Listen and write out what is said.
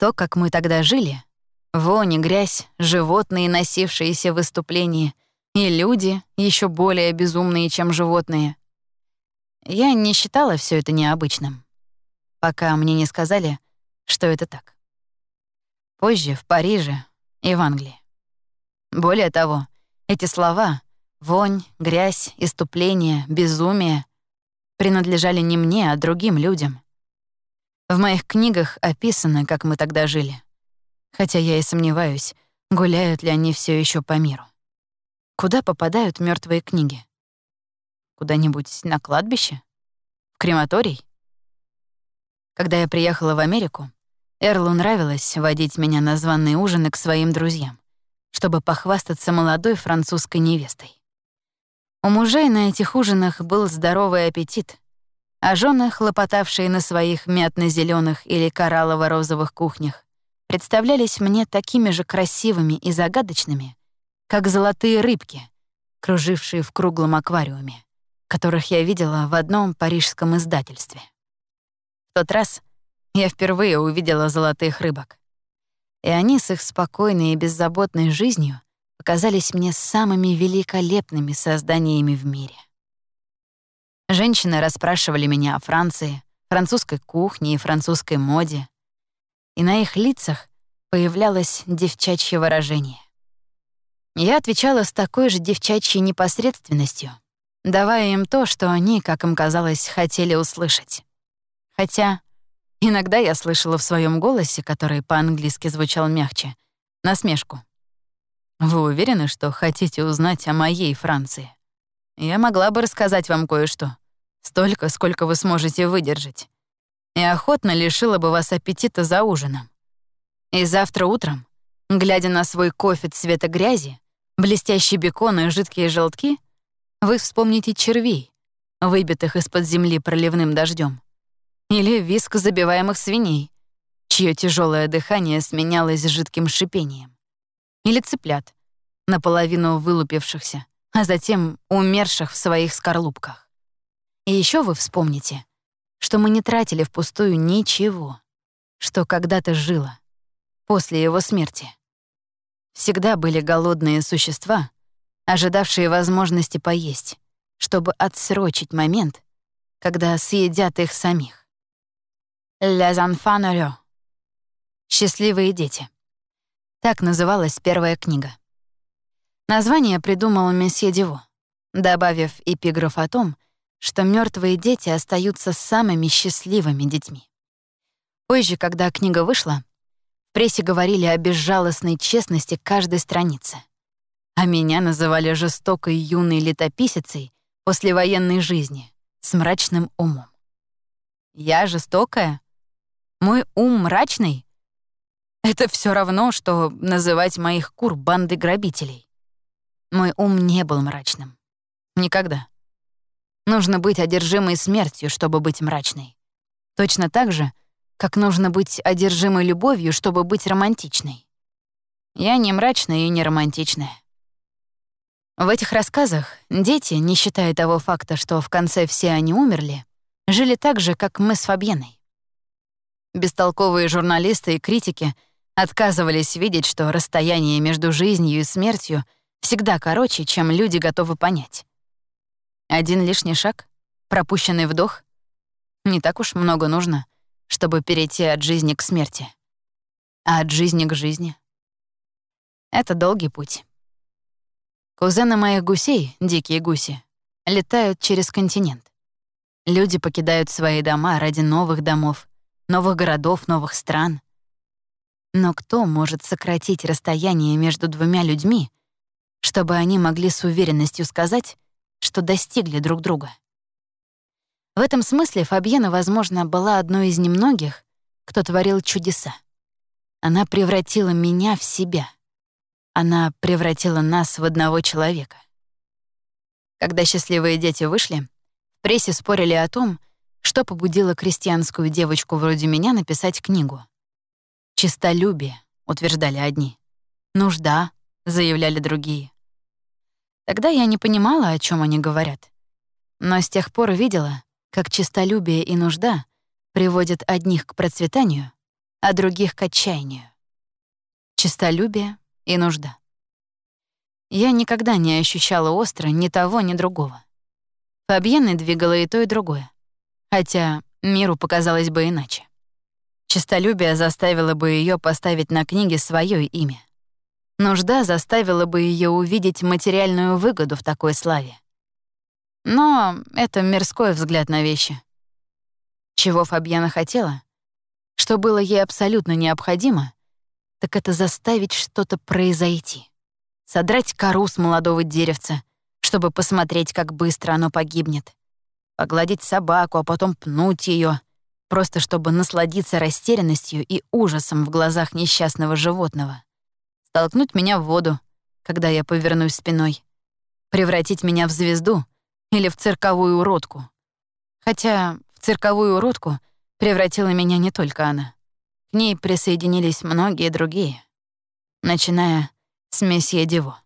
То, как мы тогда жили, вони, грязь, животные, носившиеся в выступлении, и люди, еще более безумные, чем животные. Я не считала все это необычным, пока мне не сказали, что это так. Позже в Париже и в Англии. Более того, эти слова — вонь, грязь, иступление, безумие — принадлежали не мне, а другим людям. В моих книгах описано, как мы тогда жили. Хотя я и сомневаюсь, гуляют ли они все еще по миру. Куда попадают мертвые книги? Куда-нибудь на кладбище? В крематорий? Когда я приехала в Америку, Эрлу нравилось водить меня на званые ужины к своим друзьям, чтобы похвастаться молодой французской невестой. У мужей на этих ужинах был здоровый аппетит, а жены, хлопотавшие на своих мятно зеленых или кораллово-розовых кухнях, представлялись мне такими же красивыми и загадочными, как золотые рыбки, кружившие в круглом аквариуме, которых я видела в одном парижском издательстве. В тот раз я впервые увидела золотых рыбок. И они с их спокойной и беззаботной жизнью показались мне самыми великолепными созданиями в мире. Женщины расспрашивали меня о Франции, французской кухне и французской моде, и на их лицах появлялось девчачье выражение. Я отвечала с такой же девчачьей непосредственностью, давая им то, что они, как им казалось, хотели услышать. Хотя Иногда я слышала в своем голосе, который по-английски звучал мягче, насмешку. «Вы уверены, что хотите узнать о моей Франции? Я могла бы рассказать вам кое-что. Столько, сколько вы сможете выдержать. И охотно лишила бы вас аппетита за ужином. И завтра утром, глядя на свой кофе цвета грязи, блестящий бекон и жидкие желтки, вы вспомните червей, выбитых из-под земли проливным дождем или виск забиваемых свиней, чье тяжелое дыхание сменялось жидким шипением. Или цыплят, наполовину вылупившихся, а затем умерших в своих скорлупках. И еще вы вспомните, что мы не тратили впустую ничего, что когда-то жило, после его смерти. Всегда были голодные существа, ожидавшие возможности поесть, чтобы отсрочить момент, когда съедят их самих. «Les enfants heureux» — «Счастливые дети». Так называлась первая книга. Название придумал месье Диво, добавив эпиграф о том, что мертвые дети остаются самыми счастливыми детьми. Позже, когда книга вышла, в прессе говорили о безжалостной честности каждой страницы. А меня называли жестокой юной летописицей послевоенной жизни с мрачным умом. Я жестокая? Мой ум мрачный? Это все равно, что называть моих кур бандой грабителей. Мой ум не был мрачным. Никогда. Нужно быть одержимой смертью, чтобы быть мрачной. Точно так же, как нужно быть одержимой любовью, чтобы быть романтичной. Я не мрачная и не романтичная. В этих рассказах дети, не считая того факта, что в конце все они умерли, жили так же, как мы с Фабьеной. Бестолковые журналисты и критики отказывались видеть, что расстояние между жизнью и смертью всегда короче, чем люди готовы понять. Один лишний шаг, пропущенный вдох — не так уж много нужно, чтобы перейти от жизни к смерти. А от жизни к жизни — это долгий путь. Кузены моих гусей, дикие гуси, летают через континент. Люди покидают свои дома ради новых домов, новых городов, новых стран. Но кто может сократить расстояние между двумя людьми, чтобы они могли с уверенностью сказать, что достигли друг друга? В этом смысле Фабьена, возможно, была одной из немногих, кто творил чудеса. Она превратила меня в себя. Она превратила нас в одного человека. Когда счастливые дети вышли, в прессе спорили о том, что побудило крестьянскую девочку вроде меня написать книгу? «Чистолюбие», — утверждали одни. «Нужда», — заявляли другие. Тогда я не понимала, о чем они говорят. Но с тех пор видела, как чистолюбие и нужда приводят одних к процветанию, а других — к отчаянию. Честолюбие и нужда. Я никогда не ощущала остро ни того, ни другого. Фабьены двигало и то, и другое. Хотя миру показалось бы иначе. Честолюбие заставило бы ее поставить на книге свое имя. Нужда заставила бы ее увидеть материальную выгоду в такой славе. Но это мирской взгляд на вещи. Чего Фабьяна хотела? Что было ей абсолютно необходимо, так это заставить что-то произойти. Содрать кору с молодого деревца, чтобы посмотреть, как быстро оно погибнет. Погладить собаку, а потом пнуть ее, просто чтобы насладиться растерянностью и ужасом в глазах несчастного животного. Столкнуть меня в воду, когда я повернусь спиной. Превратить меня в звезду или в цирковую уродку. Хотя в цирковую уродку превратила меня не только она. К ней присоединились многие другие, начиная с месье Диво.